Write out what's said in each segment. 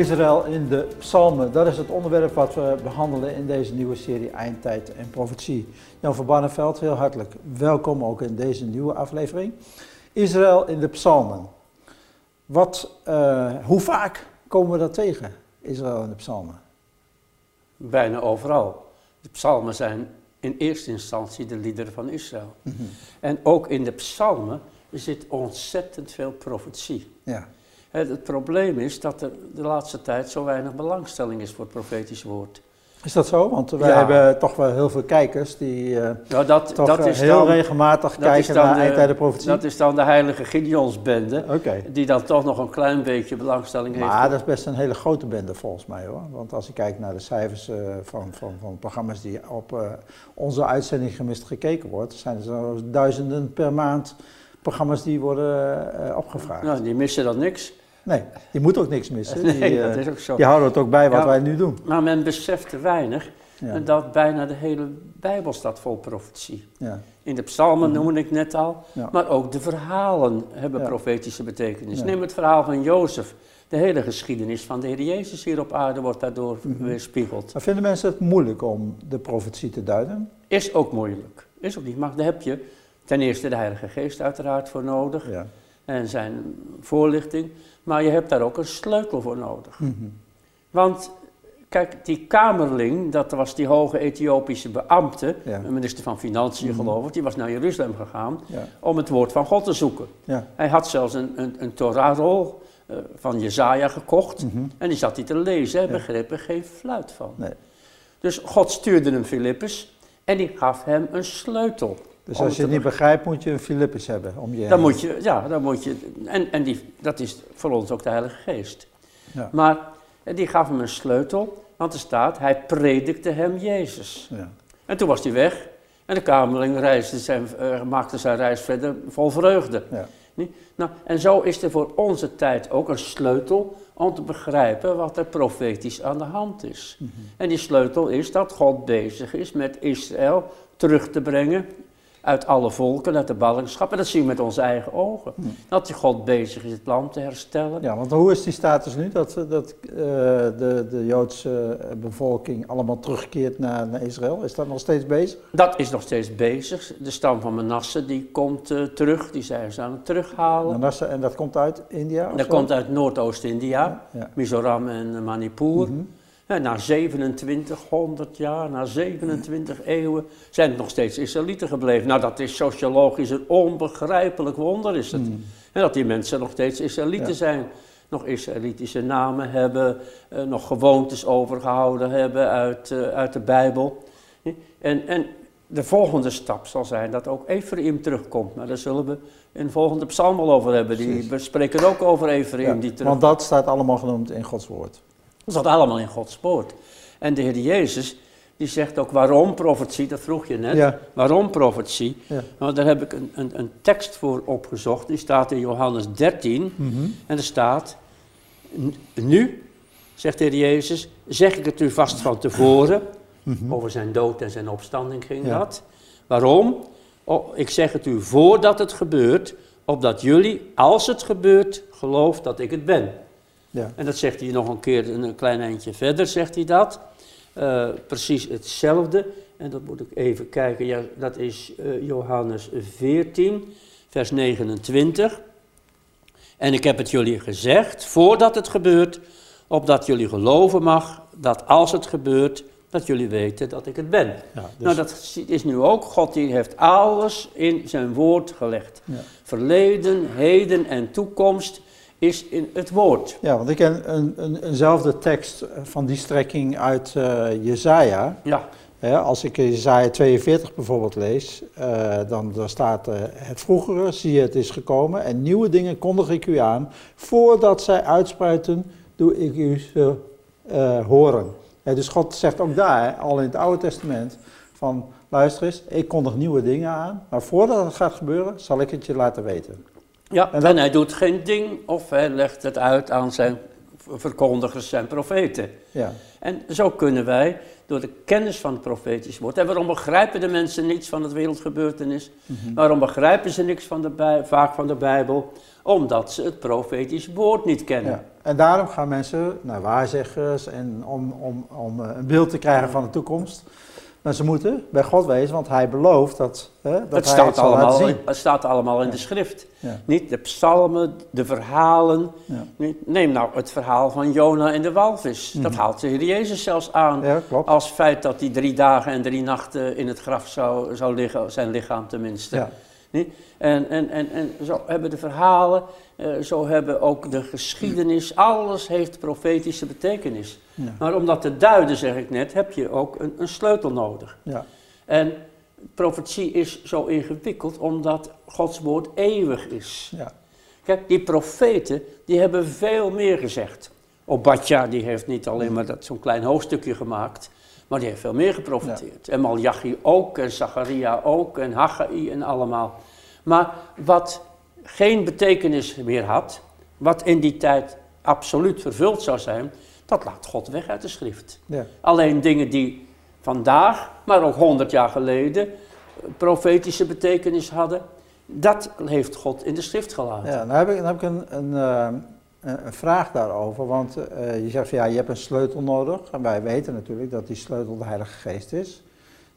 Israël in de psalmen, dat is het onderwerp wat we behandelen in deze nieuwe serie Eindtijd en Profetie. Jan van Barneveld, heel hartelijk welkom ook in deze nieuwe aflevering. Israël in de psalmen. Wat, uh, hoe vaak komen we dat tegen, Israël in de psalmen? Bijna overal. De psalmen zijn in eerste instantie de liederen van Israël. Mm -hmm. En ook in de psalmen zit ontzettend veel profetie. Ja. Het, probleem is dat er de laatste tijd zo weinig belangstelling is voor het profetisch woord. Is dat zo? Want wij hebben toch wel heel veel kijkers die uh, nou, dat, toch dat uh, is heel dan, regelmatig kijken naar de, profetie. Dat is dan de heilige Gideonsbende, okay. die dan toch nog een klein beetje belangstelling maar heeft. Maar dat is best een hele grote bende volgens mij hoor. Want als je kijkt naar de cijfers uh, van, van, van programma's die op onze uitzending gemist gekeken wordt, zijn er zo duizenden per maand programma's die worden opgevraagd. Nou, die missen dan niks. Nee, die moet ook niks missen. Nee, die, dat is ook zo. die houden het ook bij wat Ja, wij nu doen. Maar men beseft te weinig Ja. dat bijna de hele Bijbel staat vol profetie. Ja. In de psalmen noemde ik net al, maar ook de verhalen hebben profetische betekenis. Neem het verhaal van Jozef. De hele geschiedenis van de Heer Jezus hier op aarde wordt daardoor Mhm. weerspiegeld. Maar vinden mensen het moeilijk om de profetie te duiden? Is ook moeilijk. Is ook niet. Maar daar heb je ten eerste de Heilige Geest uiteraard voor nodig. Ja. En zijn voorlichting. Maar je hebt daar ook een sleutel voor nodig. Mhm. Want kijk, die kamerling, dat was die hoge Ethiopische beambte, Ja. minister van Financiën Mhm. geloof ik, die was naar Jeruzalem gegaan Ja. om het woord van God te zoeken. Ja. Hij had zelfs een, een, een Torahrol eh, van Jezaja gekocht Mhm. en die zat hij te lezen, hij begreep er geen fluit van. Nee. Dus God stuurde hem Filippus en die gaf hem een sleutel. Dus als je het niet begrijpt, moet je een Philippus hebben om je Dan moet je, ja, dan moet je, en, en die, dat is voor ons ook de Heilige Geest. Ja. Maar eh, die gaf hem een sleutel, want er staat, hij predikte hem Jezus. Ja. En toen was hij weg en de kamerling reisde zijn, eh, maakte zijn reis verder vol vreugde. Ja. Nou, en zo is er voor onze tijd ook een sleutel om te begrijpen wat er profetisch aan de hand is. Mhm. En die sleutel is dat God bezig is met Israël terug te brengen uit alle volken, uit de ballingschap. En dat zien we met onze eigen ogen. Mhm. Dat God bezig is het land te herstellen. Ja, want hoe is die status nu dat, dat eh, de, de Joodse bevolking allemaal terugkeert naar, naar Israël? Is dat nog steeds bezig? Dat is nog steeds bezig. De stam van Manasse die komt eh, terug, die zijn ze aan het terughalen. Manasse, en dat komt uit India? of Dat zo? komt uit Noordoost-India, Ja. Mizoram en eh, Manipur. Mhm. En na 2700 jaar, na 27 eeuwen, zijn het nog steeds Israëlieten gebleven. Nou, dat is sociologisch een onbegrijpelijk wonder, is het. En dat die mensen nog steeds Israëlieten Ja. zijn. Nog Israëlitische namen hebben, eh, nog gewoontes overgehouden hebben uit, eh, uit de Bijbel. En, en de volgende stap zal zijn dat ook Ephraim terugkomt. Maar daar zullen we in de volgende psalm al over hebben. Die Precies. bespreken ook over Ephraim Ja, die terug want dat staat allemaal genoemd in Gods woord. Dat staat allemaal in Gods woord. En de Heer Jezus, die zegt ook waarom profetie, dat vroeg je net. Ja. Waarom profetie? Ja. Nou, daar heb ik een, een, een tekst voor opgezocht. Die staat in Johannes 13. Mhm. En er staat, "N- nu, zegt de Heer Jezus, zeg ik het u vast van tevoren. Over zijn dood en zijn opstanding ging Mhm. Ja. dat. Waarom? Oh, ik zeg het u voordat het gebeurt, opdat jullie, als het gebeurt, gelooft dat ik het ben. Ja. En dat zegt hij nog een keer, een klein eindje verder zegt hij dat. Eh, precies hetzelfde. En dat moet ik even kijken. Ja, dat is eh, Johannes 14, vers 29. En ik heb het jullie gezegd, voordat het gebeurt, opdat jullie geloven mag, dat als het gebeurt, dat jullie weten dat ik het ben. Ja, dus- Nou, dat is nu ook. God die heeft alles in zijn woord gelegd. Ja. Verleden, heden en toekomst is in het woord. Ja, want ik ken een, een, eenzelfde tekst van die strekking uit eh Jezaja. Ja, als ik Jezaja 42 bijvoorbeeld lees, eh, dan daar staat eh, het vroegere, zie je het is gekomen, en nieuwe dingen kondig ik u aan, voordat zij uitspruiten, doe ik u ze horen. Dus God zegt ook daar, al in het Oude Testament, van luister eens, ik kondig nieuwe dingen aan, maar voordat het gaat gebeuren, zal ik het je laten weten. Ja. En En, hij doet geen ding of hij legt het uit aan zijn verkondigers, zijn profeten. Ja, En zo kunnen wij, door de kennis van het profetisch woord, en waarom begrijpen de mensen niets van het wereldgebeurtenis? Waarom begrijpen ze niks van de vaak van de Bijbel? Omdat ze het profetisch woord niet kennen. ja. En daarom gaan mensen naar waarzeggers en om, om, om eh, een beeld te krijgen van de toekomst. Maar ze moeten bij God wezen, want hij belooft dat, hè, dat het, hij staat het zal laten allemaal, zien. het staat allemaal in de schrift. Ja. Niet de psalmen, de verhalen. Ja. Neem nou het verhaal van Jona en de walvis. Dat haalt de Heer Jezus zelfs aan. Mhm. Als feit dat hij drie dagen en drie nachten in het graf zou, zou liggen, zijn lichaam tenminste. Niet? En, en, en, en zo hebben de verhalen, eh, zo hebben ook de geschiedenis, alles heeft profetische betekenis. Ja. Maar om dat te duiden, zeg ik net, heb je ook een, een sleutel nodig. Ja. En profetie is zo ingewikkeld omdat Gods woord eeuwig is. Ja. Kijk, die profeten, die hebben veel meer gezegd. Obadja, die heeft niet alleen maar dat zo'n klein hoofdstukje gemaakt, maar die heeft veel meer geprofeteerd. En Malachi ook, en Zacharia ook, en Haggai en allemaal. Maar wat geen betekenis meer had, wat in die tijd absoluut vervuld zou zijn, dat laat God weg uit de schrift. Ja. Alleen dingen die vandaag, maar ook honderd jaar geleden, profetische betekenis hadden, dat heeft God in de schrift gelaten. Ja, dan heb ik, dan heb ik een, een, eh, een een vraag daarover. Want eh, je zegt van ja, je hebt een sleutel nodig. En wij weten natuurlijk dat die sleutel de Heilige Geest is.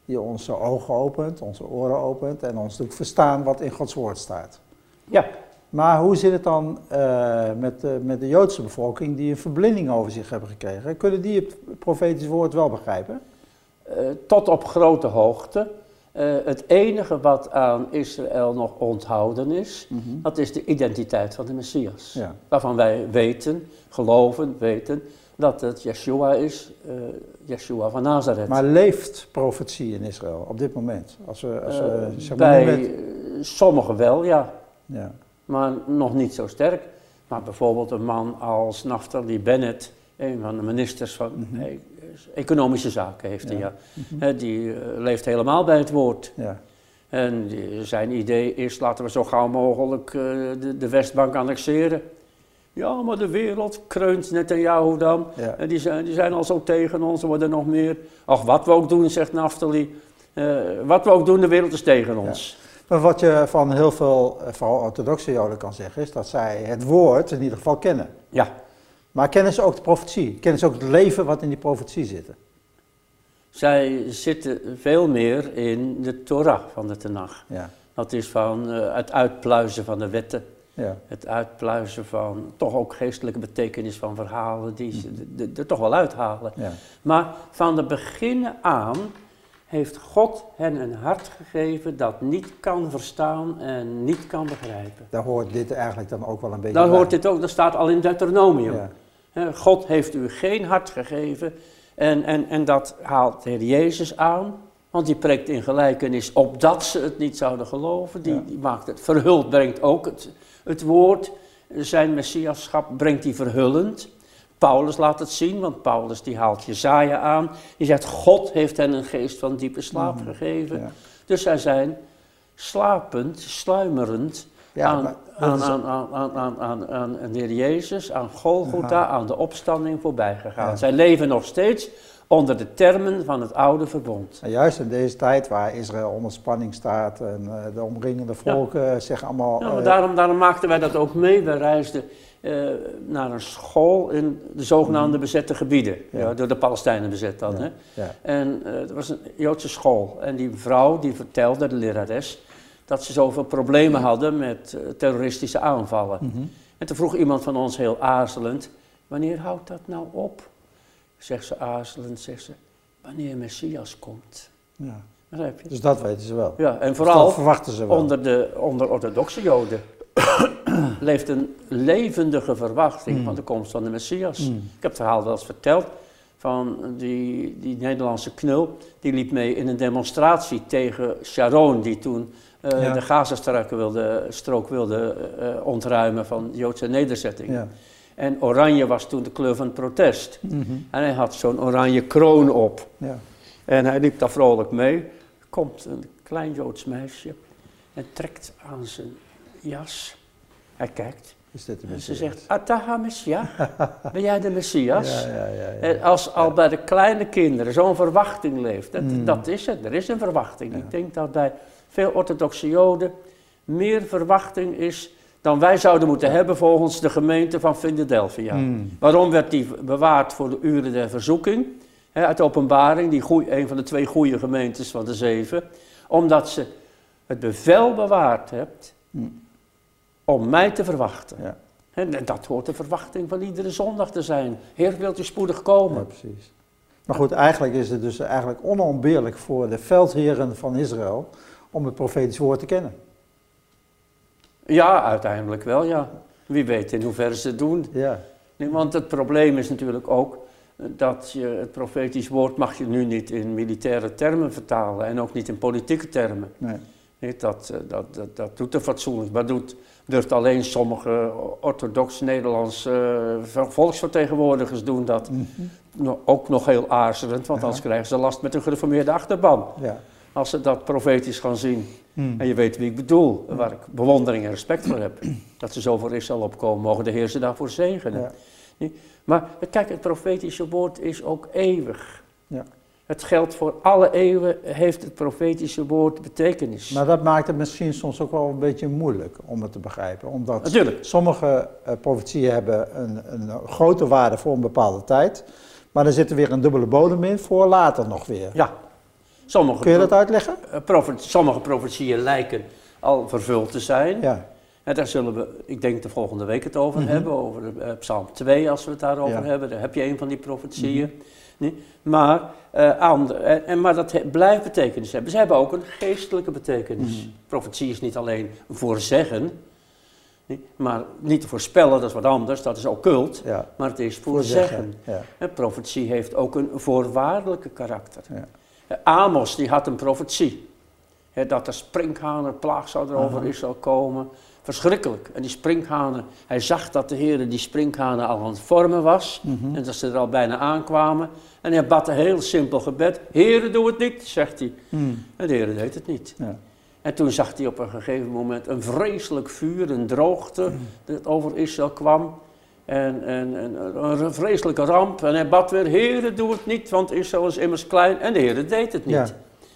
Die onze ogen opent, onze oren opent en ons doet verstaan wat in Gods woord staat. Ja, Maar hoe zit het dan eh, met, de, met de Joodse bevolking die een verblinding over zich hebben gekregen? Kunnen die het profetisch woord wel begrijpen? eh, tot op grote hoogte. Eh, het enige wat aan Israël nog onthouden is, dat is de identiteit van de Messias. Ja. Waarvan wij weten, geloven, weten, dat het Yeshua is, eh Yeshua van Nazareth. Maar leeft profetie in Israël op dit moment? Als we, als we, Eh, zeg maar, nu bij sommigen wel, ja. ja. maar nog niet zo sterk. Maar bijvoorbeeld een man als Naftali Bennett, een van de ministers van eh, Economische Zaken heeft hij, Ja. Hè, die eh, leeft helemaal bij het woord. Ja. En zijn idee is, laten we zo gauw mogelijk eh, de, de Westbank annexeren. Ja, maar de wereld kreunt Netanyahu dan. Ja. En die zijn, die zijn al zo tegen ons, er worden nog meer. Ach, wat we ook doen, zegt Naftali. eh, wat we ook doen, de wereld is tegen ons. Maar wat je van heel veel, vooral orthodoxe Joden kan zeggen, is dat zij het woord in ieder geval kennen. Ja, Maar kennen ze ook de profetie? Kennen ze ook het leven wat in die profetie zit? Zij zitten veel meer in de Torah van de Tenach. Ja, Dat is van eh, het uitpluizen van de wetten. ja, Het uitpluizen van toch ook geestelijke betekenis van verhalen die ze er- er toch wel uithalen. ja. Maar van de beginnen aan heeft God hen een hart gegeven dat niet kan verstaan en niet kan begrijpen. Daar hoort dit eigenlijk dan ook wel een beetje Dan bij. hoort dit ook, dat staat al in Deuteronomium. Ja, God heeft u geen hart gegeven. En, en, en dat haalt de Heer Jezus aan. Want die preekt in gelijkenis opdat ze het niet zouden geloven. Die, Ja. die maakt het verhuld, brengt ook het, het woord. Zijn messiaschap brengt hij verhullend. Paulus laat het zien, want Paulus die haalt Jezaja aan. Die zegt, God heeft hen een geest van diepe slaap gegeven. ja. Dus zij zijn slapend, sluimerend Ja, aan, aan, aan, aan, aan, aan, aan, aan de Heer Jezus, aan Golgotha, aan de opstanding voorbij gegaan. Zij leven nog steeds onder de termen van het oude verbond. En juist in deze tijd waar Israël onder spanning staat en eh, de omringende volken zeggen allemaal... Ja, eh, daarom, daarom maakten wij dat ook mee. We reisden eh, naar een school in de zogenaamde bezette gebieden. Ja. Ja, door de Palestijnen bezet dan. Hè? En eh het was een Joodse school. En die vrouw die vertelde, de lerares, dat ze zoveel problemen hadden met eh, terroristische aanvallen. Mhm. En toen vroeg iemand van ons heel aarzelend, wanneer houdt dat nou op? Zegt ze aarzelend, zegt ze, wanneer Messias komt. ja. Begrijp je? Dus dat weten ze wel. Ja, en dat vooral verwachten ze wel. onder de onder orthodoxe Joden leeft een levendige verwachting Mm. van de komst van de Messias. Mm. Ik heb het verhaal wel eens verteld van die, die Nederlandse knul. Die liep mee in een demonstratie tegen Sharon, die toen Ja. de Gazastrook wilde, strook wilde eh, ontruimen van Joodse nederzettingen. Ja. En oranje was toen de kleur van het protest. Mhm. En hij had zo'n oranje kroon op. ja. En hij liep daar vrolijk mee. Komt een klein Joods meisje en trekt aan zijn jas. Hij kijkt Is dit de en ze zegt, Ataha Messias, ben jij de Messias? Ja, ja, ja. ja. En als al bij de kleine kinderen zo'n verwachting leeft, dat, Mm. dat is het, er is een verwachting. Ik denk dat bij veel orthodoxe joden meer verwachting is dan wij zouden moeten hebben volgens de gemeente van Philadelphia. Hmm. Waarom werd die bewaard voor de uren der verzoeking? Hè, uit openbaring, die goeie, een van de twee goede gemeentes van de zeven. Omdat ze het bevel bewaard hebt Hmm. om mij te verwachten. Ja. En dat hoort de verwachting van iedere zondag te zijn. Heer, wilt u spoedig komen? Ja, precies. Maar goed, eigenlijk is het dus eigenlijk onontbeerlijk voor de veldheren van Israël om het profetisch woord te kennen. Ja, uiteindelijk wel, ja. Wie weet in hoeverre ze het doen. Ja, Nee, want het probleem is natuurlijk ook dat je het profetisch woord mag je nu niet in militaire termen vertalen en ook niet in politieke termen. nee. Nee, dat, eh, dat, dat, dat doet er fatsoenlijk. Maar doet, durft alleen sommige orthodox Nederlandse eh, volksvertegenwoordigers doen dat. Mhm. Ook nog heel aarzelend, want anders krijgen ze last met een gereformeerde achterban. Ja. Als ze dat profetisch gaan zien. Hmm. En je weet wie ik bedoel, waar ik bewondering en respect voor heb. Dat ze zo voor Israël opkomen, mogen de Heer ze daarvoor zegenen. Ja. Maar kijk, het profetische woord is ook eeuwig. Ja. Het geldt voor alle eeuwen, heeft het profetische woord betekenis. Maar dat maakt het misschien soms ook wel een beetje moeilijk om het te begrijpen. Omdat Natuurlijk. sommige eh, profetieën hebben een, een grote waarde voor een bepaalde tijd. Maar er zit er weer een dubbele bodem in voor later nog weer. Ja. Sommige, Kun je dat uitleggen? eh, profe- sommige profetieën lijken al vervuld te zijn. Ja. En daar zullen we, ik denk de volgende week het over Mhm. hebben, over eh, Psalm 2 als we het daarover Ja. Mhm. hebben. Daar heb je een van die profetieën. Nee? Maar, eh, ander- en, maar dat he- blijft betekenis hebben. Ze hebben ook een geestelijke betekenis. Mhm. Profetie is niet alleen voorzeggen, nee? maar niet te voorspellen, dat is wat anders, dat is occult. ja. Maar het is Voorzeggen. voorzeggen. Ja. En profetie heeft ook een voorwaardelijke karakter. Ja. Amos die had een profetie. Dat de sprinkhanenplaag zou er over. Israël komen. Verschrikkelijk. En die sprinkhanen, hij zag dat de Heer die sprinkhanen al aan het vormen was. Mhm. En dat ze er al bijna aankwamen. En hij bad een heel simpel gebed. Heere, doe het niet, zegt hij. Hmm. En de Heer deed het niet. Ja. En toen zag hij op een gegeven moment een vreselijk vuur, een droogte dat over Israël kwam. En, en, en een vreselijke ramp. En hij bad weer, Heere, doe het niet, want Israël is immers klein. En de Heer deed het niet. Ja.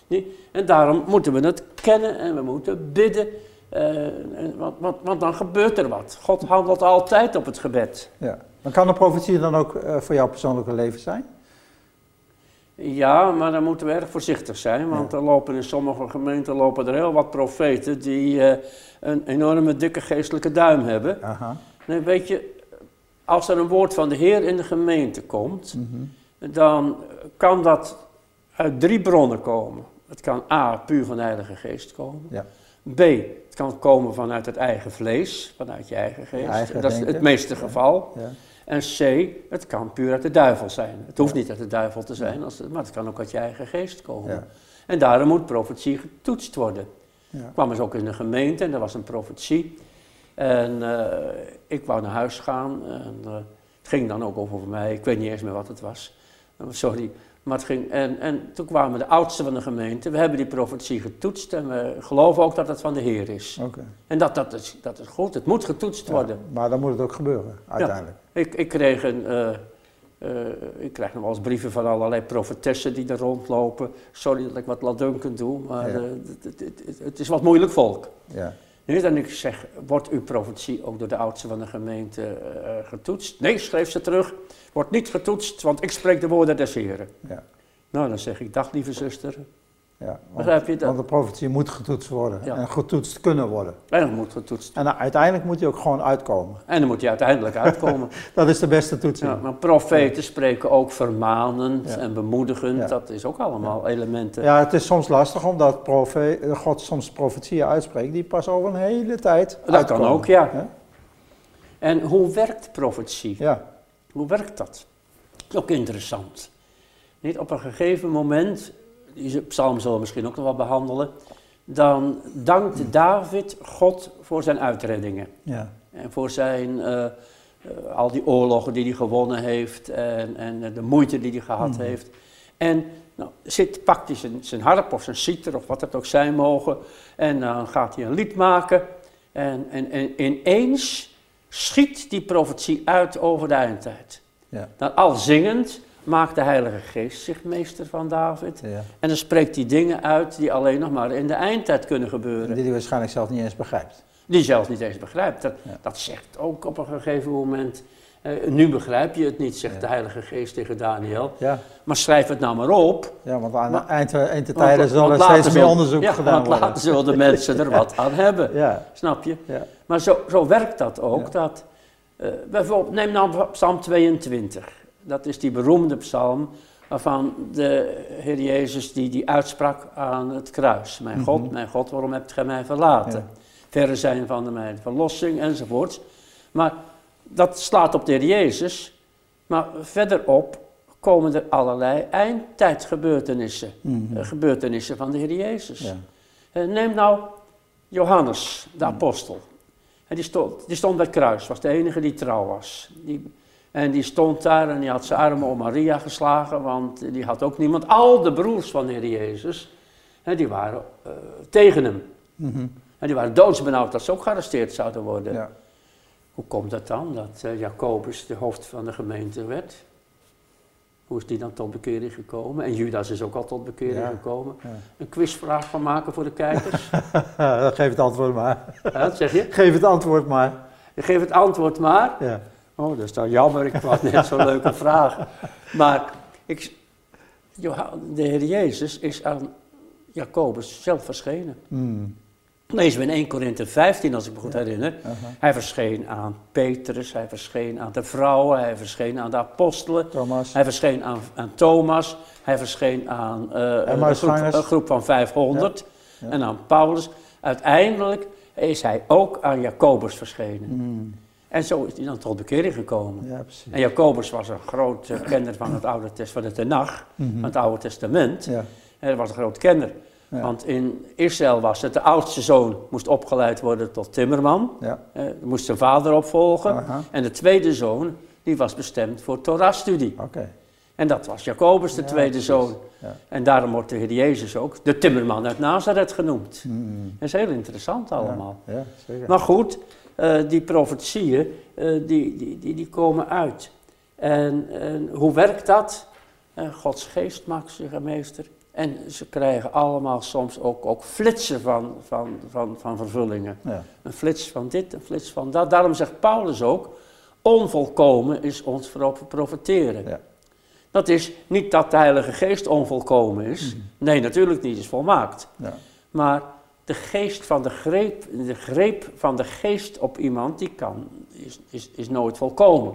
Nee? En daarom moeten we het kennen en we moeten bidden. eh, en, want, want, want dan gebeurt er wat. God handelt altijd op het gebed. Ja. Maar kan een profetie dan ook eh, voor jouw persoonlijke leven zijn? Ja, maar dan moeten we erg voorzichtig zijn. Want er lopen in sommige gemeenten lopen er heel wat profeten die eh, een enorme dikke geestelijke duim hebben. Aha. Nee, weet je, als er een woord van de Heer in de gemeente komt, dan kan dat uit drie bronnen komen. Het kan A, puur van de Heilige Geest komen. Ja. B, het kan komen vanuit het eigen vlees, vanuit je eigen geest. eigen dat is het meeste geval. Ja. En C, het kan puur uit de duivel zijn. Het hoeft niet uit de duivel te zijn, als het, maar het kan ook uit je eigen geest komen. Ja. En daarom moet profetie getoetst worden. Ja. Ik kwam eens ook in de gemeente en er was een profetie. En eh, ik wou naar huis gaan en eh, het ging dan ook over mij. Ik weet niet eens meer wat het was. Eh, Sorry. Maar het ging, en, en toen kwamen de oudsten van de gemeente. We hebben die profetie getoetst en we geloven ook dat het van de Heer is. En dat, dat, is, dat is goed. Het moet getoetst Ja, worden. Maar dan moet het ook gebeuren, uiteindelijk. Ik, ik, kreeg een, ik krijg nog wel eens brieven van allerlei profetessen die er rondlopen. Sorry dat ik wat ladunkend doe, maar Ja. het, het, het- het is wat moeilijk volk. Ja. Nee, en ik zeg, wordt uw profetie ook door de oudsten van de gemeente eh, getoetst? Nee, schreef ze terug, wordt niet getoetst, want ik spreek de woorden des Heren. Ja. Nou, dan zeg ik, dag lieve zuster. Ja. Want, Begrijp je dat? want de profetie moet getoetst worden Ja. en getoetst kunnen worden. En moet getoetst. En uiteindelijk moet hij ook gewoon uitkomen. En dan moet je uiteindelijk uitkomen. Dat is de beste toetsing. ja, maar profeten spreken ook vermanend en bemoedigend. Dat is ook allemaal elementen. Ja, het is soms lastig omdat profe- God soms profetieën uitspreekt die pas over een hele tijd Dat kan ook, ja. En hoe werkt profetie? Ja, Hoe werkt dat? Dat is ook interessant. Niet op een gegeven moment, die psalm zullen we misschien ook nog wel behandelen, dan dankt David God voor zijn uitreddingen. ja, En voor zijn, eh, eh, al die oorlogen die hij gewonnen heeft en, en de moeite die hij gehad Mhm. heeft. En nou, zit, pakt hij zijn, zijn harp of zijn citer of wat het ook zijn mogen en dan gaat hij een lied maken. En, en, en ineens schiet die profetie uit over de eindtijd. ja, Dan al zingend maakt de Heilige Geest zich meester van David. ja. En dan spreekt hij dingen uit die alleen nog maar in de eindtijd kunnen gebeuren. Die hij waarschijnlijk zelf niet eens begrijpt. Die zelfs niet eens begrijpt. Dat, Ja. dat zegt ook op een gegeven moment. eh, nu begrijp je het niet, zegt Ja. de Heilige Geest tegen Daniel. Ja, Maar schrijf het nou maar op. ja want aan het eind, de want- tijden zal er want steeds meer onderzoek ja, gedaan want worden. later zullen de mensen er wat aan hebben. Snap je? ja. Maar zo, zo werkt dat ook. Dat, eh, bijvoorbeeld, neem nou Psalm 22. Dat is die beroemde psalm waarvan de Heer Jezus die, die uitsprak aan het kruis. Mijn God, Mhm. mijn God, waarom hebt gij mij verlaten? Ja. Verre zijn van de mijn verlossing enzovoort. Maar dat slaat op de Heer Jezus. Maar verderop komen er allerlei eindtijdgebeurtenissen. Mhm. eh, Gebeurtenissen van de Heer Jezus. ja. Eh, Neem nou Johannes, de apostel. En die, stond, die stond bij het kruis, was de enige die trouw was. Die, en die stond daar en die had zijn armen om Maria geslagen, want die had ook niemand. Al de broers van de Heer Jezus, hè, die waren eh, tegen hem. Mhm. En die waren doodsbenauwd dat ze ook gearresteerd zouden worden. ja. Hoe komt het dan dat eh, Jacobus de hoofd van de gemeente werd? Hoe is die dan tot bekering gekomen? En Judas is ook al tot bekering Ja. gekomen. Ja. Een quizvraag van maken voor de kijkers. Geef het antwoord maar. Wat zeg je? Geef het antwoord maar. Je geeft het antwoord maar. Ja. Oh, dat is dan jammer, ik had net zo'n leuke vraag. Maar ik, de Heer Jezus is aan Jacobus zelf verschenen. Mm. Lezen we in 1 Korinthe 15, als ik me goed herinner. Hij verscheen aan Petrus, hij verscheen aan de vrouwen, hij verscheen aan de apostelen. Thomas. Hij verscheen aan, aan Thomas, hij verscheen aan eh, een, groep, Emmausgangers. een groep van 500 Ja, ja. en aan Paulus. Uiteindelijk is hij ook aan Jacobus verschenen. Mm. En zo is hij dan tot bekering gekomen. Ja, precies. En Jacobus was een groot eh, kenner van het Oude Testament, van het Tenach, Mhm. van het Oude Testament. Ja. En hij was een groot kenner. Ja. Want in Israël was het, de oudste zoon moest opgeleid worden tot timmerman. Ja. Moest zijn vader opvolgen. Aha. En de tweede zoon, die was bestemd voor Torah-studie. Oké. En dat was Jacobus, de tweede zoon. Ja. En daarom wordt de Heer Jezus ook de timmerman uit Nazareth genoemd. Mm. Dat is heel interessant allemaal. Zeker. Maar goed, die profetieën, eh, die, die, die, die komen uit. En, en hoe werkt dat? Eh, Gods geest maakt zich een meester. En ze krijgen allemaal soms ook, ook flitsen van, van, van, van vervullingen. Ja. Een flits van dit, een flits van dat. Daarom zegt Paulus ook, onvolkomen is ons pro- profeteren. Ja. Dat is niet dat de Heilige Geest onvolkomen is. Nee, natuurlijk niet, is volmaakt. Ja. Maar de geest van de greep, de greep van de geest op iemand, die kan, is, is, is nooit volkomen.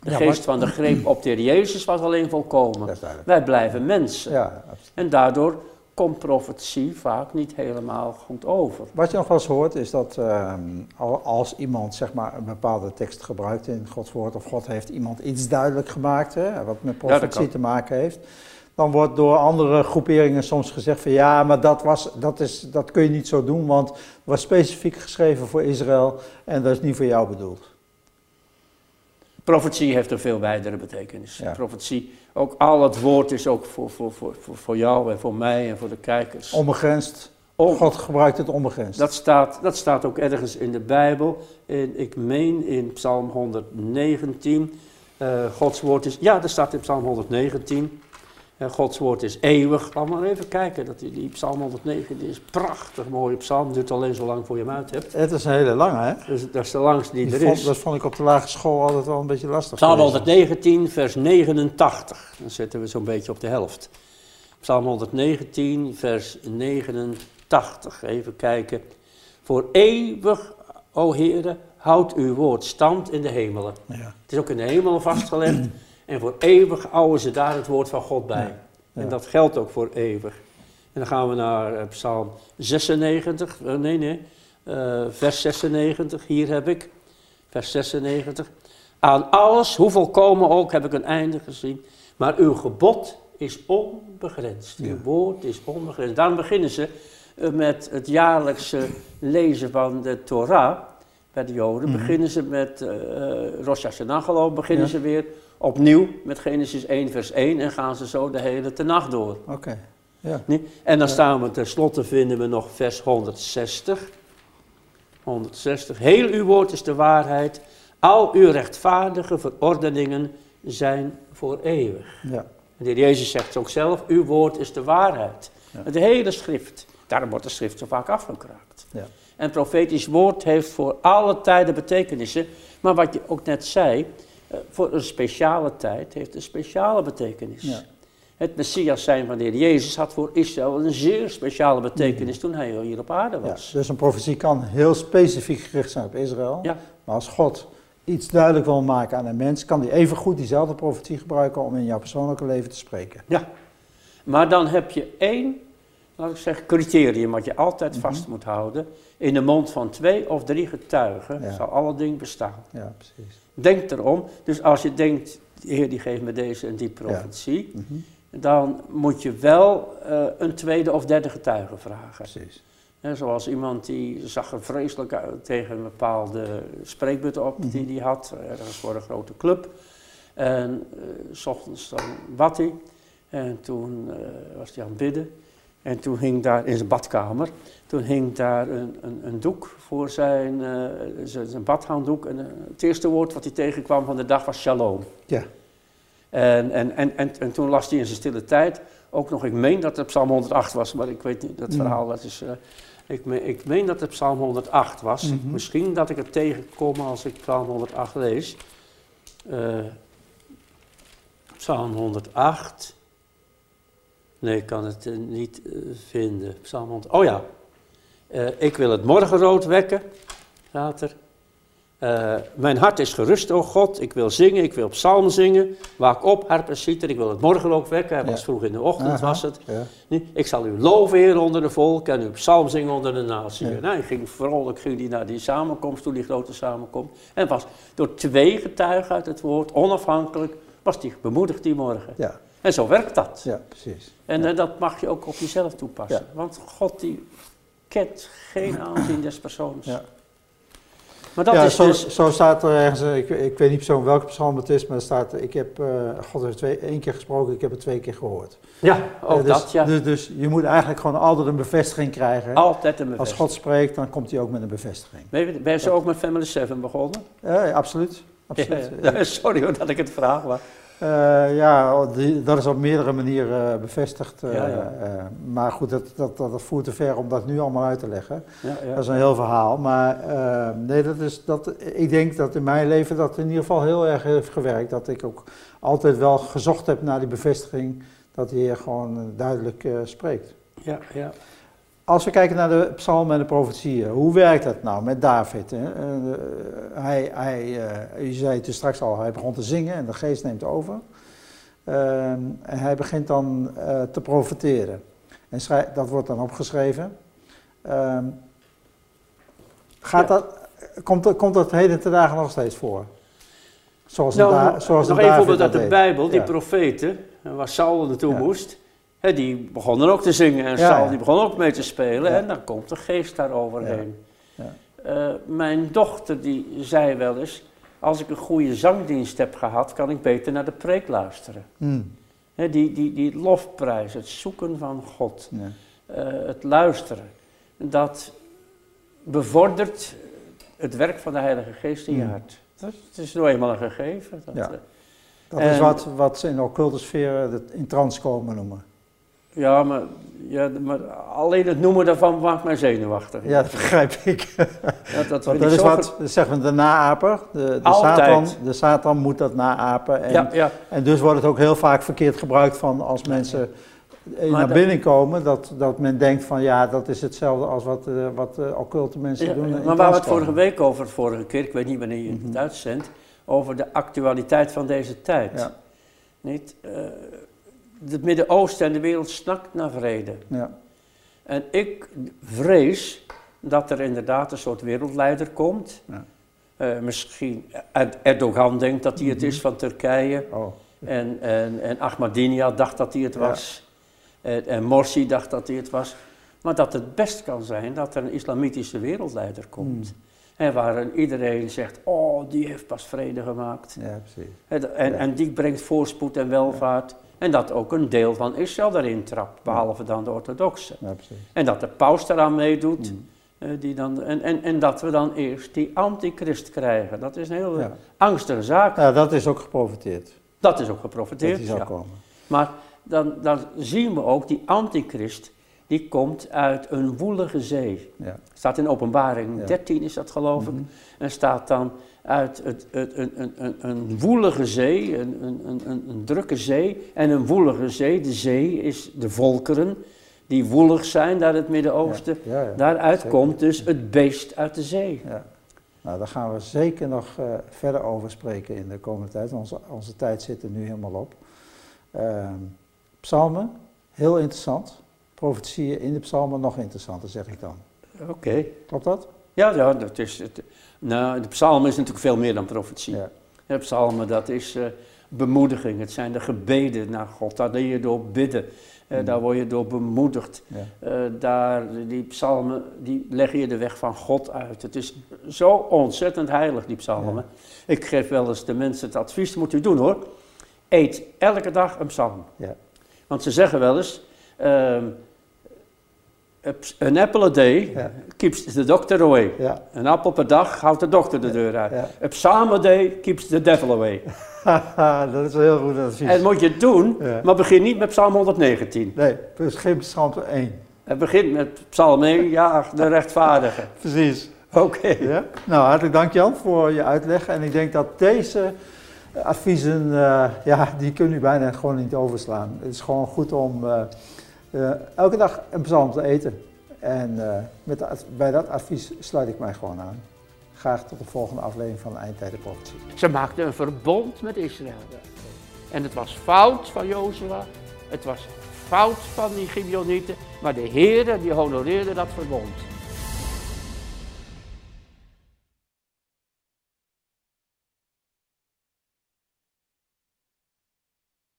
De Ja, geest van de greep op de Heer Jezus was alleen volkomen. Wij blijven mensen. Ja. En daardoor komt profetie vaak niet helemaal goed over. Wat je nog wel eens hoort is dat ehm, al- als iemand zeg maar, een bepaalde tekst gebruikt in Gods woord, of God heeft iemand iets duidelijk gemaakt, hè, wat met profetie te maken heeft, dan wordt door andere groeperingen soms gezegd van ja, maar dat, was, dat, is, dat kun je niet zo doen, want het was specifiek geschreven voor Israël en dat is niet voor jou bedoeld. Profetie heeft een veel wijdere betekenis. Ja. Profetie, ook al het woord is ook voor, voor, voor, voor, voor jou en voor mij en voor de kijkers. Onbegrensd. Om- God gebruikt het onbegrensd. Dat staat, dat staat ook ergens in de Bijbel. In, ik meen in Psalm 119. eh, Gods woord is. Ja, dat staat in Psalm 119. Eh, Gods woord is eeuwig. Laat maar even kijken. Dat die, die Psalm 119 die is prachtig mooie psalm. Duurt alleen zo lang voor je hem uit hebt. Het is een hele lange, hè? Dus dat is de langste die Die er vond- is. dat vond ik op de lagere school altijd wel een beetje lastig. Psalm te lezen. 119, vers 89. Dan zitten we zo'n beetje op de helft. Psalm 119, vers 89. Even kijken. Voor eeuwig, o Heere, houdt uw woord stand in de hemelen. Ja. Het is ook in de hemelen vastgelegd. En voor eeuwig houden ze daar het woord van God bij. Ja. En dat geldt ook voor eeuwig. En dan gaan we naar eh, Psalm 96. eh, nee, nee. eh, vers 96. Hier heb ik. Vers 96. Aan alles, hoe volkomen ook, heb ik een einde gezien. Maar uw gebod is onbegrensd. Ja. Uw woord is onbegrensd. Daarom beginnen ze met het jaarlijkse lezen van de Torah. Bij de Joden Mhm. beginnen ze met uh, Rosh Hashanah beginnen Ja. ze weer opnieuw met Genesis 1 vers 1 en gaan ze zo de hele tenacht door. Oké. Ja. Nee? En dan staan we tenslotte, vinden we nog vers 160. 160. Heel uw woord is de waarheid. Al uw rechtvaardige verordeningen zijn voor eeuwig. Ja. En de heer Jezus zegt ook zelf, uw woord is de waarheid. Ja. De hele schrift. Daarom wordt de schrift zo vaak afgekraakt. Ja. En profetisch woord heeft voor alle tijden betekenissen. Maar wat je ook net zei, voor een speciale tijd heeft een speciale betekenis. Ja. Het Messias zijn van de Heer Jezus had voor Israël een zeer speciale betekenis toen hij hier op aarde Ja, was. dus een profetie kan heel specifiek gericht zijn op Israël. Ja. Maar als God iets duidelijk wil maken aan een mens, kan hij even goed diezelfde profetie gebruiken om in jouw persoonlijke leven te spreken. Ja. Maar dan heb je één, laat ik zeggen, criterium wat je altijd Mhm. vast moet houden. In de mond van twee of drie getuigen Ja. zal alle dingen bestaan. Ja, precies. Denk erom. Dus als je denkt, de Heer die geeft me deze en die profetie, Mhm. dan moet je wel eh, een tweede of derde getuige vragen. Precies. Zoals iemand die zag er vreselijk uit tegen een bepaalde spreekbeurt op Mhm. die hij had, ergens voor een grote club. En eh, s ochtends dan bad hij en toen eh, was hij aan het bidden. En toen hing daar in zijn badkamer, toen hing daar een, een, een doek voor zijn, eh, zijn, zijn badhanddoek. En eh, het eerste woord wat hij tegenkwam van de dag was shalom. Ja. En, en, en, en, en toen las hij in zijn stille tijd ook nog, ik meen dat het Psalm 108 was, maar ik weet niet, dat Mm. verhaal dat is. eh, ik, meen, ik meen dat het Psalm 108 was. Mhm. Misschien dat ik het tegenkom als ik Psalm 108 lees. Psalm 108. Nee, ik kan het eh, niet eh, vinden. Psalm 100. Oh ja. Eh, ik wil het morgenrood wekken, staat er. Eh, mijn hart is gerust, o God. Ik wil zingen, ik wil psalmen zingen. Waak op, harpensieter. Ik wil het morgenrood wekken. Hij was vroeg in de ochtend, Aha, was het. Ja. Nee, Ik zal u loven, Heer, onder de volk en uw psalm zingen onder de natie. Ja. Nou, hij ging vrolijk ging hij naar die samenkomst, toen die grote samenkomst. En was door twee getuigen uit het woord, onafhankelijk, was die bemoedigd die morgen. Ja. En zo werkt dat. ja, precies. En eh, dat mag je ook op jezelf toepassen. Want God die kent geen aanzien des persoons. Ja. Maar dat ja, is zo, dus... zo staat er ergens, eh, ik, ik weet niet persoonlijk welke psalm het is, maar er staat, ik heb, eh, God heeft twee, één keer gesproken, ik heb het twee keer gehoord. Ja, ook dus, dat, ja. Dus, dus je moet eigenlijk gewoon altijd een bevestiging krijgen. Altijd een Als bevestiging. God spreekt, dan komt hij ook met een bevestiging. Ben je, zo ook met Family 7 begonnen? Ja, ja, absoluut. absoluut. Ja, ja. Sorry hoor dat ik het vraag, maar... Eh, ja, die, dat is op meerdere manieren eh, bevestigd. eh, Ja, ja. maar goed, dat, dat, dat, voert te ver om dat nu allemaal uit te leggen. Ja. Dat is een heel verhaal. Maar nee, dat is, dat, ik denk dat in mijn leven dat in ieder geval heel erg heeft gewerkt. Dat ik ook altijd wel gezocht heb naar die bevestiging dat de Heer gewoon duidelijk spreekt. ja, ja. Als we kijken naar de psalmen en de profetieën, hoe werkt dat nou met David? Hè? Eh, hij, hij, eh, je zei het dus straks al, hij begon te zingen en de geest neemt over. Ehm, en hij begint dan te profeteren. En dat wordt dan opgeschreven. Ehm, gaat Ja. dat, komt, dat, komt dat heden te dagen nog steeds voor? Zoals Nou, Da- zoals nog een voorbeeld uit dat de. Bijbel, die Ja. profeten, en waar Saul naartoe Ja. moest, die begonnen ook te zingen en ja. die begon ook mee te spelen en dan komt de geest daar overheen. Ja. Eh, mijn dochter die zei wel eens, als ik een goede zangdienst heb gehad, kan ik beter naar de preek luisteren. Hmm, die, die, die lofprijs, het zoeken van God, eh, het luisteren, dat bevordert het werk van de Heilige Geest in je Mm. hart. Dat, het is nou eenmaal een gegeven. Dat, Ja. eh, Dat is wat, wat ze in de occulte sfeer het in trance komen noemen. Ja, maar, ja, maar alleen het noemen daarvan maakt mij zenuwachtig. Ja, dat begrijp ik. dat, dat Want is wat, zeggen we, de naaper. De, de. Satan, de Satan moet dat naapen. En, Ja, ja, en dus wordt het ook heel vaak verkeerd gebruikt van als mensen eh, Maar naar dat- binnen komen, dat, dat men denkt van ja, dat is hetzelfde als wat, eh, wat eh, occulte mensen ja, doen. maar waar we het vorige week over, vorige keer, ik weet niet wanneer je Mhm. het uitzendt, over de actualiteit van deze tijd. Ja, Niet? Het Midden-Oosten en de wereld snakt naar vrede. ja, En ik vrees dat er inderdaad een soort wereldleider komt. Ja. Eh, misschien Er- Erdogan denkt dat hij het Mhm. is van Turkije. oh, En, en, en Ahmadinejad dacht dat hij het Ja. was. En, en Morsi dacht dat hij het was. Maar dat het best kan zijn dat er een islamitische wereldleider komt. Hmm. En waarin iedereen zegt, oh, die heeft pas vrede gemaakt. ja, precies. En, en, Ja. en die brengt voorspoed en welvaart. En dat ook een deel van Israël daarin trapt, behalve dan de orthodoxen. Ja. En dat de paus eraan meedoet. Hmm. eh, die dan, en, en, en dat we dan eerst die antichrist krijgen. Dat is een heel Ja. angstige zaak. Ja, dat is ook geprofiteerd. Dat is ook Dat geprofiteerd. die zou ja. komen. Maar dan, dan zien we ook die antichrist, die komt uit een woelige zee. Ja. Staat in openbaring Ja. 13 is dat geloof ik. Mhm. En staat dan uit het, het, een, een, een, een woelige zee, een, een, een, een, een drukke zee. En een woelige zee, de zee is de volkeren die woelig zijn daar in het Midden-Oosten. Ja, ja, Daaruit zeker. komt dus het beest uit de zee. Ja. Nou, daar gaan we zeker nog eh, verder over spreken in de komende tijd. Onze, onze tijd zit er nu helemaal op. Ehm, psalmen, heel interessant. Profetieën in de psalmen nog interessanter, zeg ik dan. Oké. Klopt dat? Ja, ja, dat is het. Nou, de psalm is natuurlijk veel meer dan profetie. Ja. De psalmen, dat is eh, bemoediging. Het zijn de gebeden naar God. Daar leer je door bidden. Eh, Mm. Daar word je door bemoedigd. Ja. Eh, daar, die psalmen, die leggen je de weg van God uit. Het is zo ontzettend heilig, die psalmen. Ik geef wel eens de mensen het advies, dat moet u doen hoor. Eet elke dag een psalm. Ja. Want ze zeggen wel eens, ehm, an apple a day Ja. keeps the doctor away. Ja. Een appel per dag houdt de dokter de deur uit. Ja. A psalm a day keeps the devil away. Dat is een heel goed advies. En moet je het doen, maar begin niet met psalm 119. Nee, dus geen psalm 1. Het begint met psalm 1, ja, de rechtvaardige. Precies. Oké. Ja? Nou, hartelijk dank Jan voor je uitleg. En ik denk dat deze adviezen, eh, ja, die kun je bijna gewoon niet overslaan. Het is gewoon goed om eh, elke dag een psalm te eten. En eh, met bij dat advies sluit ik mij gewoon aan. Graag tot de volgende aflevering van Eindtijden. Ze maakten een verbond met Israël. En het was fout van Jozua, het was fout van die Gibeonieten, maar de Heer die honoreerde dat verbond.